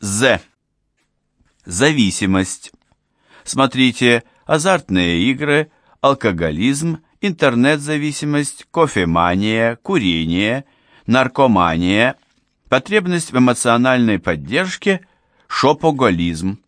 З. Зависимость. Смотрите азартные игры, алкоголизм, интернет-зависимость, кофемания, курение, наркомания, потребность в эмоциональной поддержке, шопоголизм.